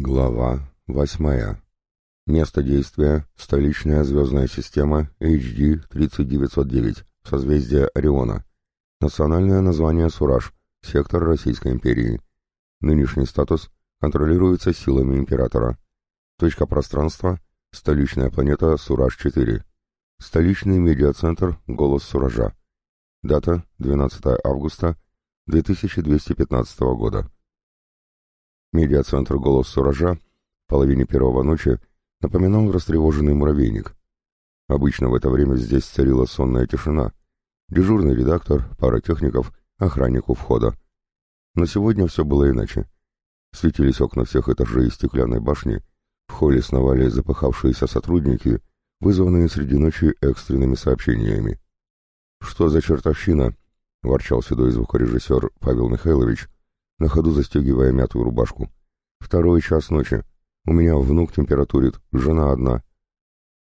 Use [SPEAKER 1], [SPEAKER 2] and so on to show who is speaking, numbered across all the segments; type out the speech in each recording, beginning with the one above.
[SPEAKER 1] Глава восьмая. Место действия – столичная звездная система HD-3909, созвездие Ориона. Национальное название Сураж, сектор Российской империи. Нынешний статус контролируется силами императора. Точка пространства – столичная планета Сураж-4. Столичный медиацентр «Голос Суража». Дата – 12 августа 2215 года. Медиацентр «Голос Суража» в половине первого ночи напоминал растревоженный муравейник. Обычно в это время здесь царила сонная тишина. Дежурный редактор, пара техников, охранник у входа. Но сегодня все было иначе. Светились окна всех этажей стеклянной башни, в холле сновали запыхавшиеся сотрудники, вызванные среди ночи экстренными сообщениями. «Что за чертовщина?» — ворчал седой звукорежиссер Павел Михайлович, на ходу застегивая мятую рубашку. «Второй час ночи. У меня внук температурит, жена одна.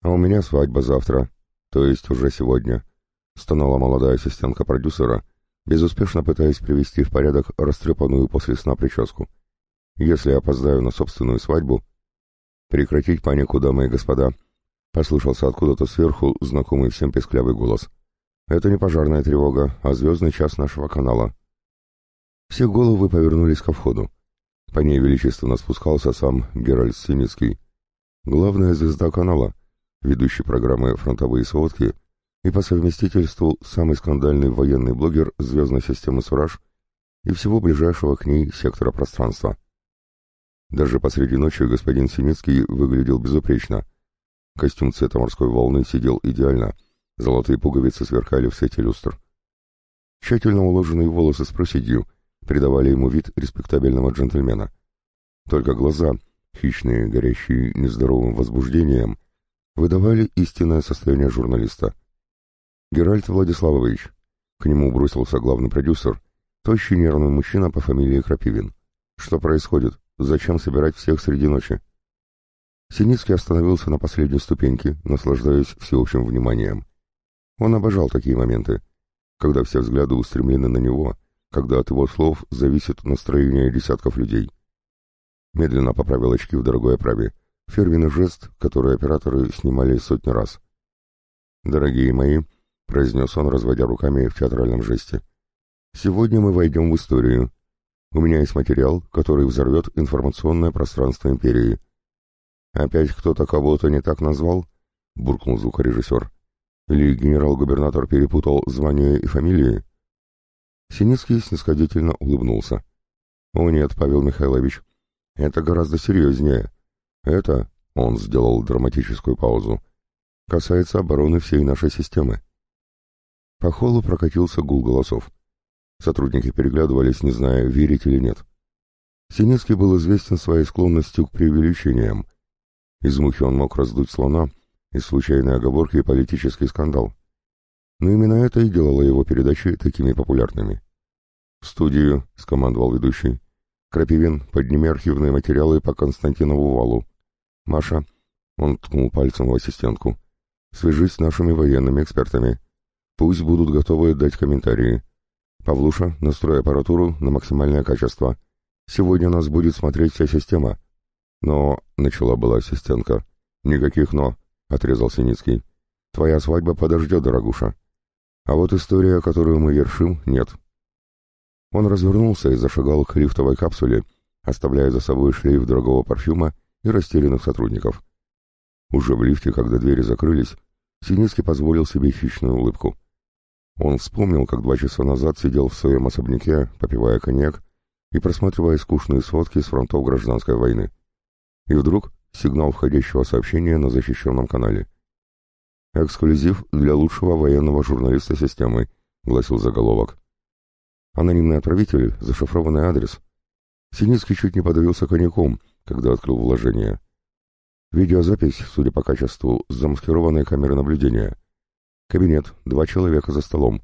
[SPEAKER 1] А у меня свадьба завтра, то есть уже сегодня», — стонала молодая ассистентка продюсера, безуспешно пытаясь привести в порядок растрепанную после сна прическу. «Если опоздаю на собственную свадьбу...» «Прекратить панику, дамы и господа», — послышался откуда-то сверху знакомый всем песклявый голос. «Это не пожарная тревога, а звездный час нашего канала». Все головы повернулись ко входу. По ней величественно спускался сам Геральт Синицкий, главная звезда канала, ведущий программы «Фронтовые сводки» и по совместительству самый скандальный военный блогер звездной системы «Сураж» и всего ближайшего к ней сектора пространства. Даже посреди ночи господин Синицкий выглядел безупречно. Костюм цвета морской волны сидел идеально, золотые пуговицы сверкали в свете люстр. Тщательно уложенные волосы с проседью — придавали ему вид респектабельного джентльмена. Только глаза, хищные, горящие нездоровым возбуждением, выдавали истинное состояние журналиста. Геральт Владиславович, к нему бросился главный продюсер, тощий нервный мужчина по фамилии Крапивин. Что происходит? Зачем собирать всех среди ночи? Синицкий остановился на последней ступеньке, наслаждаясь всеобщим вниманием. Он обожал такие моменты, когда все взгляды устремлены на него, когда от его слов зависит настроение десятков людей. Медленно поправил очки в дорогой оправе. Фирменный жест, который операторы снимали сотни раз. «Дорогие мои», — произнес он, разводя руками в театральном жесте, — «сегодня мы войдем в историю. У меня есть материал, который взорвет информационное пространство империи». «Опять кто-то кого-то не так назвал?» — буркнул звукорежиссер. «Или генерал-губернатор перепутал звание и фамилии?» Синицкий снисходительно улыбнулся. «О нет, Павел Михайлович, это гораздо серьезнее. Это, — он сделал драматическую паузу, — касается обороны всей нашей системы». По холлу прокатился гул голосов. Сотрудники переглядывались, не зная, верить или нет. Синицкий был известен своей склонностью к преувеличениям. Из мухи он мог раздуть слона, из случайной оговорки политический скандал. Но именно это и делало его передачи такими популярными. «В студию», — скомандовал ведущий. «Крапивин, подними архивные материалы по Константинову валу. Маша», — он ткнул пальцем в ассистентку, — «свяжись с нашими военными экспертами. Пусть будут готовы дать комментарии. Павлуша, настрой аппаратуру на максимальное качество. Сегодня нас будет смотреть вся система». «Но», — начала была ассистентка. «Никаких «но», — отрезал Синицкий. «Твоя свадьба подождет, дорогуша. А вот история, которую мы вершим, нет. Он развернулся и зашагал к лифтовой капсуле, оставляя за собой шлейф дорогого парфюма и растерянных сотрудников. Уже в лифте, когда двери закрылись, Синицкий позволил себе хищную улыбку. Он вспомнил, как два часа назад сидел в своем особняке, попивая коньяк и просматривая скучные сводки с фронтов гражданской войны. И вдруг сигнал входящего сообщения на защищенном канале. «Эксклюзив для лучшего военного журналиста системы», — гласил заголовок. Анонимный отправитель, зашифрованный адрес. Синицкий чуть не подавился коньяком, когда открыл вложение. Видеозапись, судя по качеству, с замаскированной камеры наблюдения. Кабинет, два человека за столом.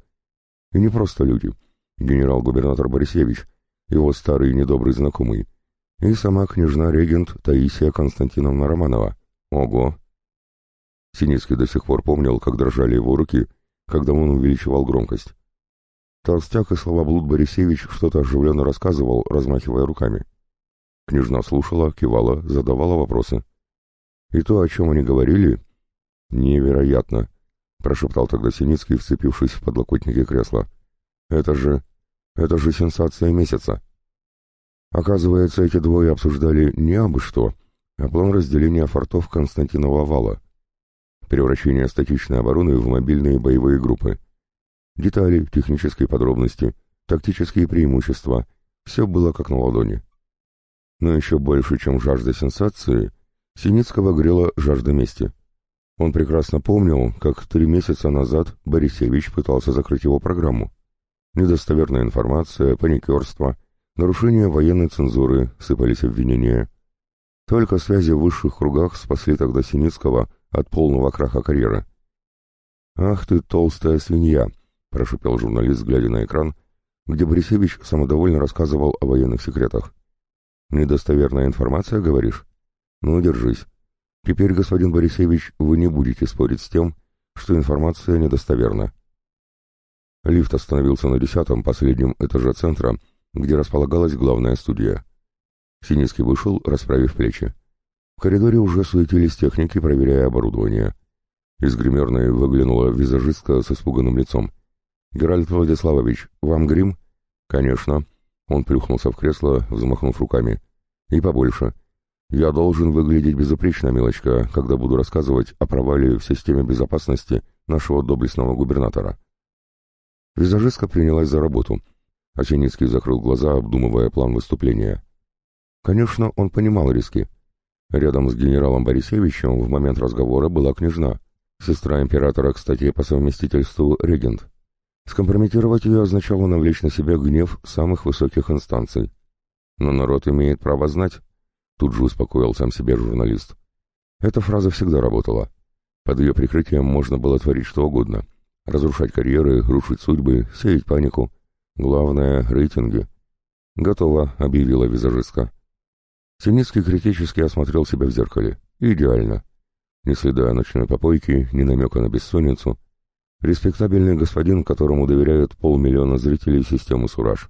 [SPEAKER 1] И не просто люди. Генерал-губернатор Борисевич, его старый недобрый знакомый, и сама княжна-регент Таисия Константиновна Романова. Ого! Синицкий до сих пор помнил, как дрожали его руки, когда он увеличивал громкость. Толстяк и словоблуд Борисевич что-то оживленно рассказывал, размахивая руками. Княжна слушала, кивала, задавала вопросы. И то, о чем они говорили... Невероятно, прошептал тогда Синицкий, вцепившись в подлокотники кресла. Это же... это же сенсация месяца. Оказывается, эти двое обсуждали не абы что, а план разделения фортов Константинова вала. Превращение статичной обороны в мобильные боевые группы. Детали, технические подробности, тактические преимущества — все было как на ладони. Но еще больше, чем жажда сенсации, Синицкого грела жажда мести. Он прекрасно помнил, как три месяца назад Борисевич пытался закрыть его программу. Недостоверная информация, паникерство, нарушение военной цензуры, сыпались обвинения. Только связи в высших кругах спасли тогда Синицкого от полного краха карьеры. «Ах ты, толстая свинья!» — прошипел журналист, глядя на экран, где Борисевич самодовольно рассказывал о военных секретах. «Недостоверная информация, говоришь? Ну, держись. Теперь, господин Борисевич, вы не будете спорить с тем, что информация недостоверна». Лифт остановился на десятом, последнем этаже центра, где располагалась главная студия. Синицкий вышел, расправив плечи. Коридоре уже суетились техники, проверяя оборудование. Из гримерной выглянула визажистка с испуганным лицом. «Геральт Владиславович, вам грим?» «Конечно». Он плюхнулся в кресло, взмахнув руками. «И побольше. Я должен выглядеть безупречно, милочка, когда буду рассказывать о провале в системе безопасности нашего доблестного губернатора». Визажистка принялась за работу. Осеницкий закрыл глаза, обдумывая план выступления. Конечно, он понимал риски. Рядом с генералом Борисевичем в момент разговора была княжна, сестра императора, кстати, по совместительству регент. Скомпрометировать ее означало навлечь на себя гнев самых высоких инстанций. Но народ имеет право знать. Тут же успокоил сам себе журналист. Эта фраза всегда работала. Под ее прикрытием можно было творить что угодно. Разрушать карьеры, рушить судьбы, сеять панику. Главное — рейтинги. «Готово», — объявила визажистка. Синицкий критически осмотрел себя в зеркале. Идеально. Ни следа ночной попойки, ни намека на бессонницу — Респектабельный господин, которому доверяют полмиллиона зрителей системы «Сураж».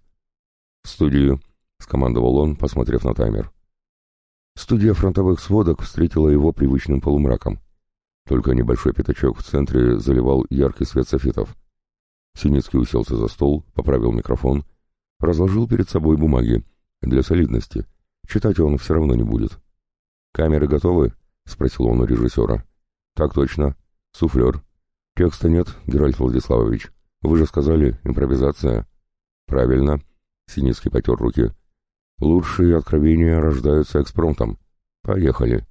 [SPEAKER 1] «В студию», — скомандовал он, посмотрев на таймер. Студия фронтовых сводок встретила его привычным полумраком. Только небольшой пятачок в центре заливал яркий свет софитов. Синицкий уселся за стол, поправил микрофон, разложил перед собой бумаги. Для солидности. Читать он все равно не будет. «Камеры готовы?» — спросил он у режиссера. «Так точно. Суфлер. «Текста нет, Геральт Владиславович. Вы же сказали, импровизация». «Правильно». Синицкий потер руки. «Лучшие откровения рождаются экспромтом. Поехали».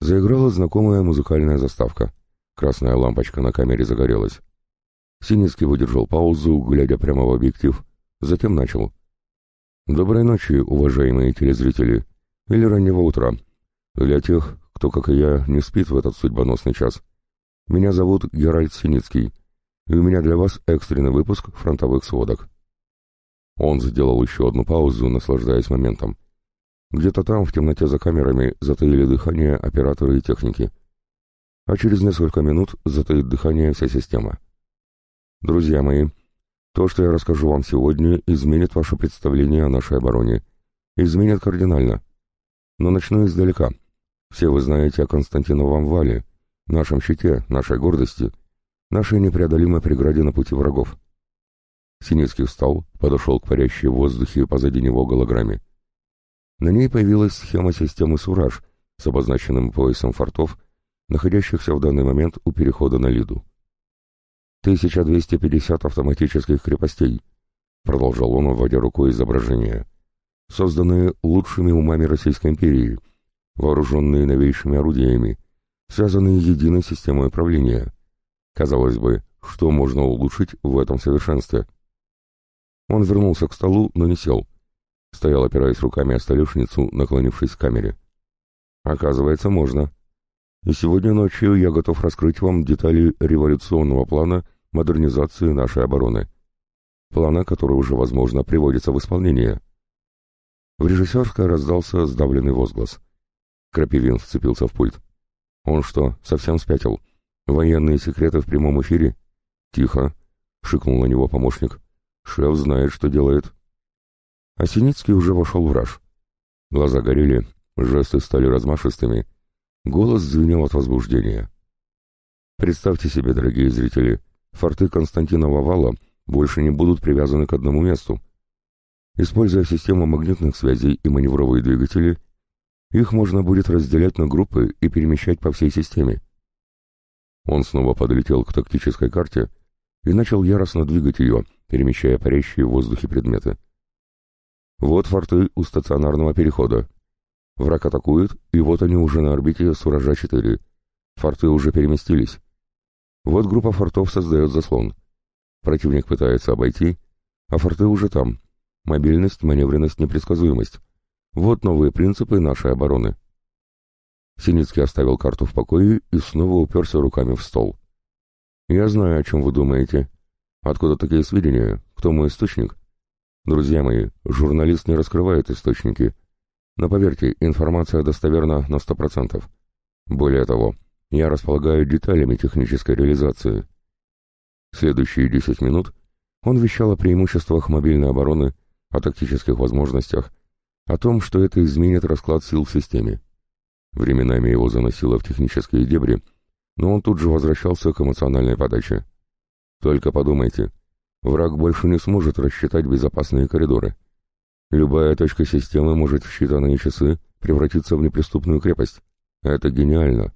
[SPEAKER 1] Заиграла знакомая музыкальная заставка. Красная лампочка на камере загорелась. Синицкий выдержал паузу, глядя прямо в объектив. Затем начал. «Доброй ночи, уважаемые телезрители. Или раннего утра. Для тех, кто, как и я, не спит в этот судьбоносный час. Меня зовут Геральт Синицкий, и у меня для вас экстренный выпуск фронтовых сводок». Он сделал еще одну паузу, наслаждаясь моментом. Где-то там, в темноте за камерами, затаили дыхание операторы и техники. А через несколько минут затаит дыхание вся система. Друзья мои, то, что я расскажу вам сегодня, изменит ваше представление о нашей обороне. Изменит кардинально. Но начну издалека. Все вы знаете о Константиновом вале, нашем щите, нашей гордости, нашей непреодолимой преграде на пути врагов. Синицкий встал, подошел к парящей в воздухе позади него голограмме. На ней появилась схема системы «Сураж» с обозначенным поясом фортов, находящихся в данный момент у перехода на Лиду. 1250 автоматических крепостей, продолжал он, вводя рукой изображение, созданные лучшими умами Российской империи, вооруженные новейшими орудиями, связанные единой системой управления. Казалось бы, что можно улучшить в этом совершенстве? Он вернулся к столу, но не сел. Стоял, опираясь руками о столешницу, наклонившись к камере. Оказывается, можно. И сегодня ночью я готов раскрыть вам детали революционного плана модернизации нашей обороны. Плана, который уже, возможно, приводится в исполнение. В режиссерской раздался сдавленный возглас. Крапивин вцепился в пульт. Он что, совсем спятил? Военные секреты в прямом эфире? Тихо, шикнул на него помощник. Шеф знает, что делает. А Синицкий уже вошел в раж. Глаза горели, жесты стали размашистыми, голос звенел от возбуждения. Представьте себе, дорогие зрители, форты Константинова вала больше не будут привязаны к одному месту. Используя систему магнитных связей и маневровые двигатели, их можно будет разделять на группы и перемещать по всей системе. Он снова подлетел к тактической карте и начал яростно двигать ее, перемещая парящие в воздухе предметы. Вот форты у стационарного перехода. Враг атакует, и вот они уже на орбите Суража-4. Форты уже переместились. Вот группа фортов создает заслон. Противник пытается обойти, а форты уже там. Мобильность, маневренность, непредсказуемость. Вот новые принципы нашей обороны. Синицкий оставил карту в покое и снова уперся руками в стол. «Я знаю, о чем вы думаете. Откуда такие сведения? Кто мой источник?» «Друзья мои, журналист не раскрывает источники. Но поверьте, информация достоверна на сто процентов. Более того, я располагаю деталями технической реализации». Следующие десять минут он вещал о преимуществах мобильной обороны, о тактических возможностях, о том, что это изменит расклад сил в системе. Временами его заносило в технические дебри, но он тут же возвращался к эмоциональной подаче. Только подумайте, враг больше не сможет рассчитать безопасные коридоры. Любая точка системы может в считанные часы превратиться в неприступную крепость. Это гениально.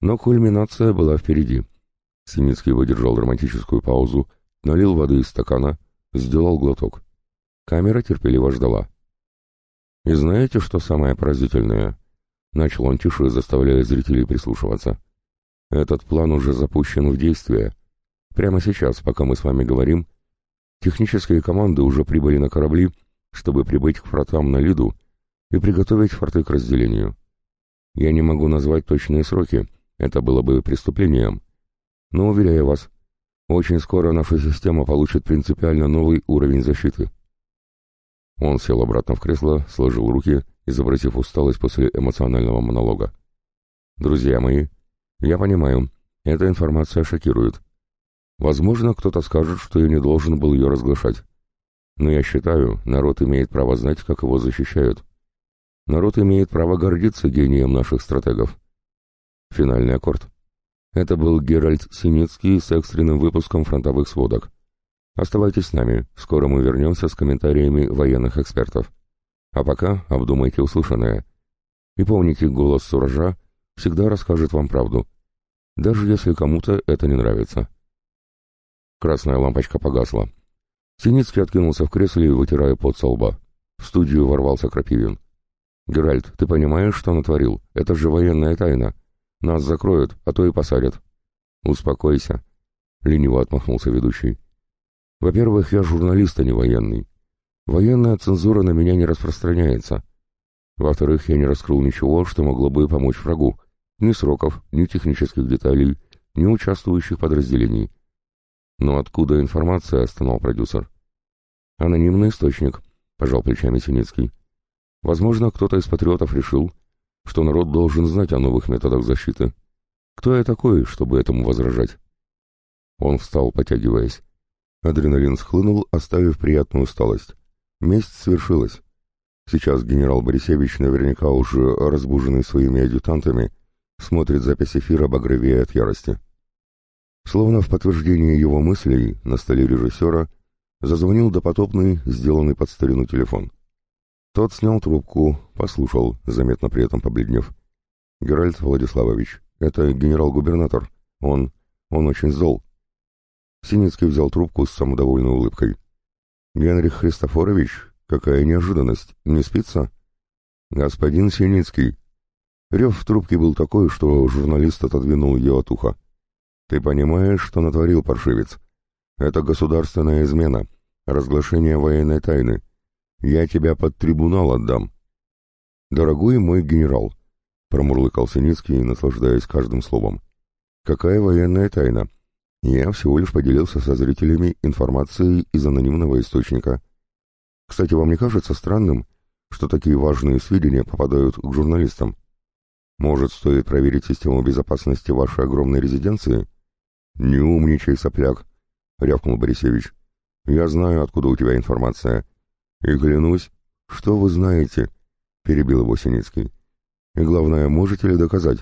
[SPEAKER 1] Но кульминация была впереди. Синицкий выдержал романтическую паузу, налил воды из стакана, сделал глоток. Камера терпеливо ждала. И знаете, что самое поразительное? Начал он тише, заставляя зрителей прислушиваться. Этот план уже запущен в действие. Прямо сейчас, пока мы с вами говорим, технические команды уже прибыли на корабли, чтобы прибыть к фортам на Лиду и приготовить форты к разделению. Я не могу назвать точные сроки, это было бы преступлением. Но, уверяю вас, очень скоро наша система получит принципиально новый уровень защиты. Он сел обратно в кресло, сложил руки, изобразив усталость после эмоционального монолога. «Друзья мои, я понимаю, эта информация шокирует. Возможно, кто-то скажет, что я не должен был ее разглашать. Но я считаю, народ имеет право знать, как его защищают. Народ имеет право гордиться гением наших стратегов. Финальный аккорд. Это был Геральт Синицкий с экстренным выпуском фронтовых сводок. Оставайтесь с нами, скоро мы вернемся с комментариями военных экспертов. А пока обдумайте услышанное. И помните, голос Суража всегда расскажет вам правду, даже если кому-то это не нравится. Красная лампочка погасла. Синицкий откинулся в кресле, вытирая пот со лба. В студию ворвался Крапивин. «Геральт, ты понимаешь, что натворил? Это же военная тайна. Нас закроют, а то и посадят». «Успокойся», — лениво отмахнулся ведущий. Во-первых, я журналист, а не военный. Военная цензура на меня не распространяется. Во-вторых, я не раскрыл ничего, что могло бы помочь врагу. Ни сроков, ни технических деталей, ни участвующих подразделений. Но откуда информация, остановил продюсер. Анонимный источник, пожал плечами Синицкий. Возможно, кто-то из патриотов решил, что народ должен знать о новых методах защиты. Кто я такой, чтобы этому возражать? Он встал, потягиваясь. Адреналин схлынул, оставив приятную усталость. Месть свершилась. Сейчас генерал Борисевич, наверняка уже разбуженный своими адъютантами, смотрит запись эфира багровее от ярости. Словно в подтверждение его мыслей на столе режиссера зазвонил допотопный, сделанный под старину телефон. Тот снял трубку, послушал, заметно при этом побледнев. «Геральт Владиславович, это генерал-губернатор. Он... он очень зол. Синицкий взял трубку с самодовольной улыбкой. «Генрих Христофорович, какая неожиданность, не спится?» «Господин Синицкий». Рев в трубке был такой, что журналист отодвинул ее от уха. «Ты понимаешь, что натворил паршивец? Это государственная измена, разглашение военной тайны. Я тебя под трибунал отдам». «Дорогой мой генерал», — промурлыкал Синицкий, наслаждаясь каждым словом. «Какая военная тайна? Я всего лишь поделился со зрителями информацией из анонимного источника. Кстати, вам не кажется странным, что такие важные сведения попадают к журналистам? Может, стоит проверить систему безопасности вашей огромной резиденции? Не умничай, сопляк, рявкнул Борисевич. Я знаю, откуда у тебя информация. И клянусь, что вы знаете. перебил его Синицкий. «И главное, можете ли доказать?»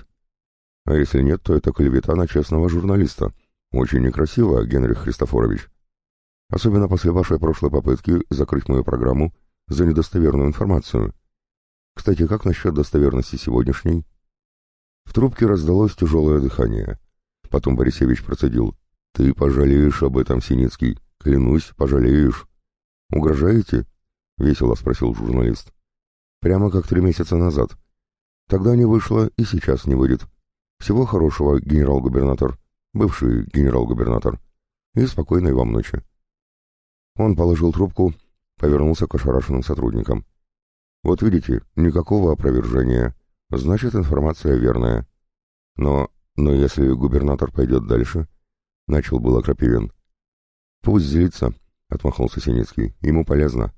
[SPEAKER 1] «А если нет, то это клевета на честного журналиста. Очень некрасиво, Генрих Христофорович. Особенно после вашей прошлой попытки закрыть мою программу за недостоверную информацию. Кстати, как насчет достоверности сегодняшней?» В трубке раздалось тяжелое дыхание. Потом Борисевич процедил. «Ты пожалеешь об этом, Синицкий. Клянусь, пожалеешь». «Угрожаете?» — весело спросил журналист. «Прямо как три месяца назад. Тогда не вышло и сейчас не выйдет. Всего хорошего, генерал-губернатор, бывший генерал-губернатор, и спокойной вам ночи». Он положил трубку, повернулся к ошарашенным сотрудникам. «Вот видите, никакого опровержения. Значит, информация верная. Но, но если губернатор пойдет дальше...» — начал было Крапивин. «Пусть злится», — отмахнулся Синицкий. «Ему полезно».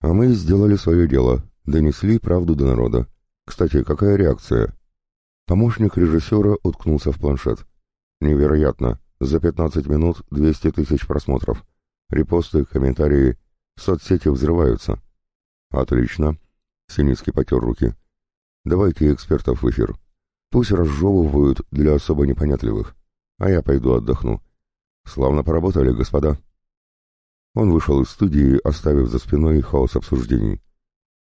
[SPEAKER 1] «А мы сделали свое дело, донесли правду до народа. Кстати, какая реакция?» Помощник режиссера уткнулся в планшет. «Невероятно. За 15 минут 200 тысяч просмотров. Репосты, комментарии. Соцсети взрываются». «Отлично». Синицкий потер руки. «Давайте экспертов в эфир. Пусть разжевывают для особо непонятливых. А я пойду отдохну. Славно поработали, господа». Он вышел из студии, оставив за спиной хаос обсуждений.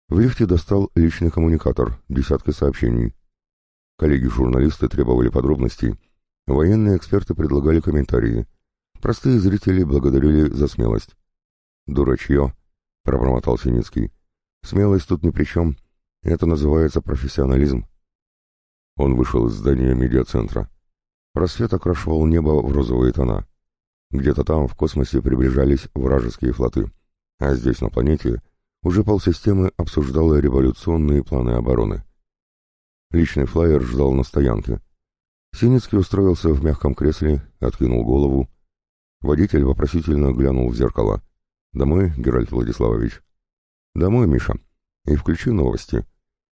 [SPEAKER 1] В лифте достал личный коммуникатор, десятки сообщений. Коллеги-журналисты требовали подробностей, военные эксперты предлагали комментарии. Простые зрители благодарили за смелость. «Дурачье», — пробормотал Синицкий. «Смелость тут ни при чем. Это называется профессионализм». Он вышел из здания медиацентра. Рассвет окрашивал небо в розовые тона. Где-то там, в космосе, приближались вражеские флоты. А здесь, на планете, уже полсистемы обсуждала революционные планы обороны. Личный флайер ждал на стоянке. Синицкий устроился в мягком кресле, откинул голову. Водитель вопросительно глянул в зеркало. «Домой, Геральт Владиславович?» «Домой, Миша. И включи новости.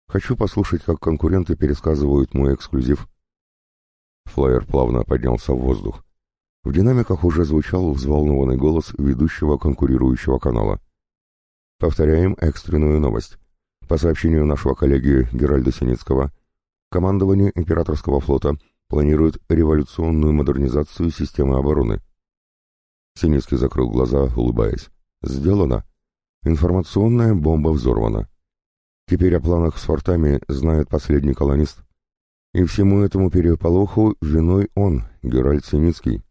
[SPEAKER 1] Хочу послушать, как конкуренты пересказывают мой эксклюзив». Флайер плавно поднялся в воздух. В динамиках уже звучал взволнованный голос ведущего конкурирующего канала. Повторяем экстренную новость. По сообщению нашего коллеги Геральда Синицкого, Командование Императорского флота планирует революционную модернизацию системы обороны. Синицкий закрыл глаза, улыбаясь. Сделано. Информационная бомба взорвана. Теперь о планах с фортами знает последний колонист. И всему этому переполоху виной он, Геральд Синицкий.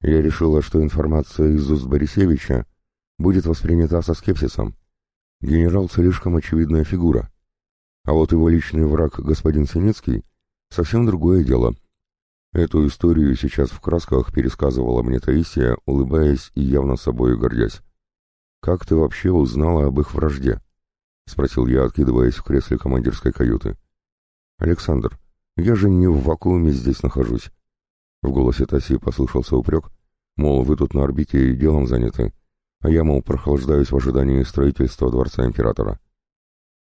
[SPEAKER 1] Я решила, что информация из уст Борисевича будет воспринята со скепсисом. Генерал слишком очевидная фигура. А вот его личный враг, господин Синицкий, совсем другое дело. Эту историю сейчас в красках пересказывала мне Таисия, улыбаясь и явно собой гордясь. «Как ты вообще узнала об их вражде?» — спросил я, откидываясь в кресле командирской каюты. «Александр, я же не в вакууме здесь нахожусь». В голосе Таси послышался упрек, мол, вы тут на орбите и делом заняты, а я, мол, прохлаждаюсь в ожидании строительства Дворца Императора.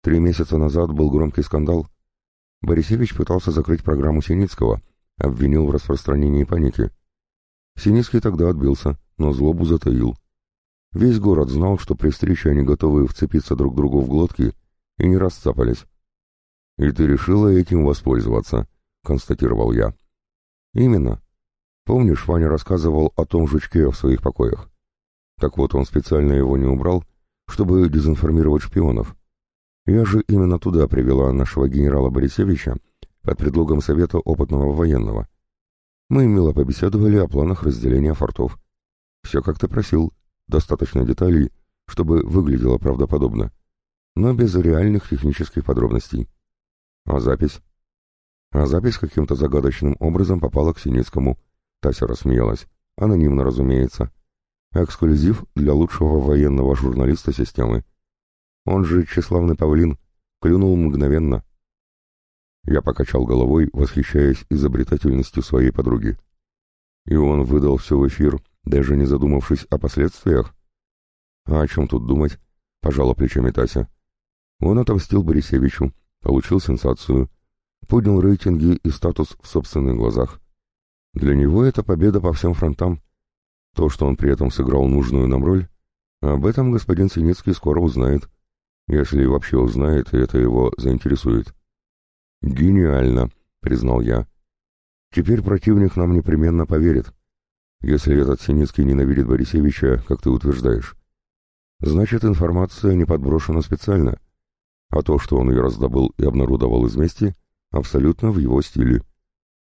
[SPEAKER 1] Три месяца назад был громкий скандал. Борисевич пытался закрыть программу Синицкого, обвинил в распространении паники. Синицкий тогда отбился, но злобу затаил. Весь город знал, что при встрече они готовы вцепиться друг другу в глотки и не расцапались. «И ты решила этим воспользоваться», — констатировал я. «Именно. Помнишь, Ваня рассказывал о том жучке в своих покоях? Так вот, он специально его не убрал, чтобы дезинформировать шпионов. Я же именно туда привела нашего генерала Борисевича под предлогом совета опытного военного. Мы мило побеседовали о планах разделения фортов. Все как ты просил, достаточно деталей, чтобы выглядело правдоподобно, но без реальных технических подробностей. А запись? А запись каким-то загадочным образом попала к Синицкому. Тася рассмеялась. Анонимно, разумеется. Эксклюзив для лучшего военного журналиста системы. Он же тщеславный павлин, клюнул мгновенно. Я покачал головой, восхищаясь изобретательностью своей подруги. И он выдал все в эфир, даже не задумавшись о последствиях? А о чем тут думать? Пожала плечами Тася. Он отомстил Борисевичу, получил сенсацию, поднял рейтинги и статус в собственных глазах. Для него это победа по всем фронтам. То, что он при этом сыграл нужную нам роль, об этом господин Синицкий скоро узнает Если вообще узнает, и это его заинтересует. «Гениально», — признал я. «Теперь противник нам непременно поверит, если этот Синицкий ненавидит Борисевича, как ты утверждаешь. Значит, информация не подброшена специально, а то, что он ее раздобыл и обнародовал из мести, абсолютно в его стиле».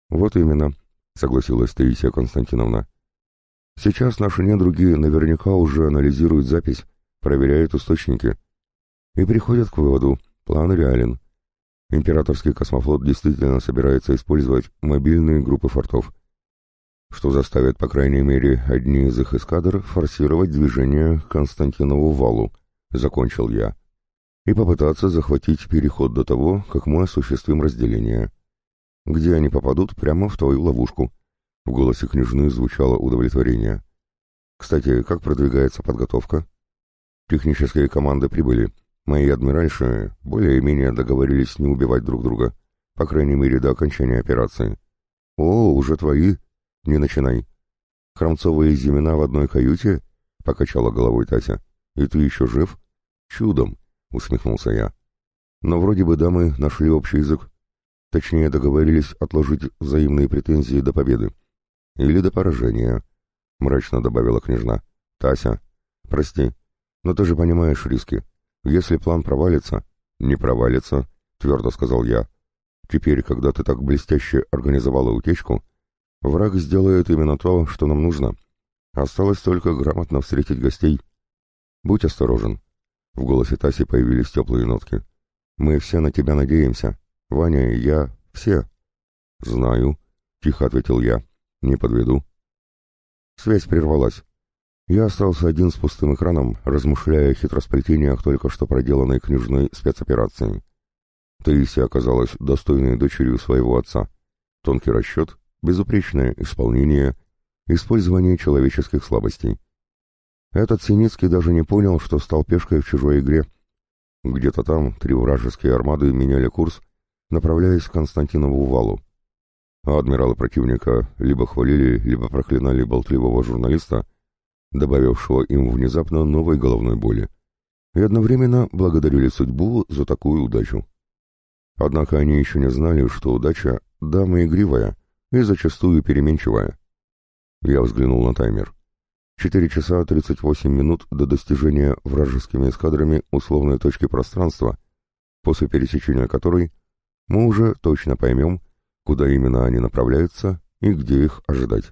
[SPEAKER 1] «Вот именно», — согласилась Таисия Константиновна. «Сейчас наши недруги наверняка уже анализируют запись, проверяют источники и приходят к выводу, план реален. Императорский космофлот действительно собирается использовать мобильные группы фортов, что заставит, по крайней мере, одни из их эскадр форсировать движение к Константинову валу, закончил я, и попытаться захватить переход до того, как мы осуществим разделение. Где они попадут, прямо в твою ловушку. В голосе княжны звучало удовлетворение. Кстати, как продвигается подготовка? Технические команды прибыли, Мои адмиральши более-менее договорились не убивать друг друга, по крайней мере до окончания операции. «О, уже твои? Не начинай». «Хромцовые Зимина в одной каюте?» — покачала головой Тася. «И ты еще жив?» «Чудом», — усмехнулся я. «Но вроде бы дамы нашли общий язык. Точнее, договорились отложить взаимные претензии до победы. Или до поражения», — мрачно добавила княжна. «Тася, прости, но ты же понимаешь риски. Если план провалится, не провалится, твердо сказал я. Теперь, когда ты так блестяще организовала утечку, враг сделает именно то, что нам нужно. Осталось только грамотно встретить гостей. Будь осторожен. В голосе Таси появились теплые нотки. Мы все на тебя надеемся. Ваня и я, все. Знаю, тихо ответил я. Не подведу. Связь прервалась. Я остался один с пустым экраном, размышляя о хитросплетениях только что проделанной княжной спецоперации. Таисия оказалась достойной дочерью своего отца. Тонкий расчет, безупречное исполнение, использование человеческих слабостей. Этот Синицкий даже не понял, что стал пешкой в чужой игре. Где-то там три вражеские армады меняли курс, направляясь к Константинову валу. А адмиралы противника либо хвалили, либо проклинали болтливого журналиста, добавившего им внезапно новой головной боли, и одновременно благодарили судьбу за такую удачу. Однако они еще не знали, что удача — дама игривая и зачастую переменчивая. Я взглянул на таймер. Четыре часа тридцать восемь минут до достижения вражескими эскадрами условной точки пространства, после пересечения которой мы уже точно поймем, куда именно они направляются и где их ожидать.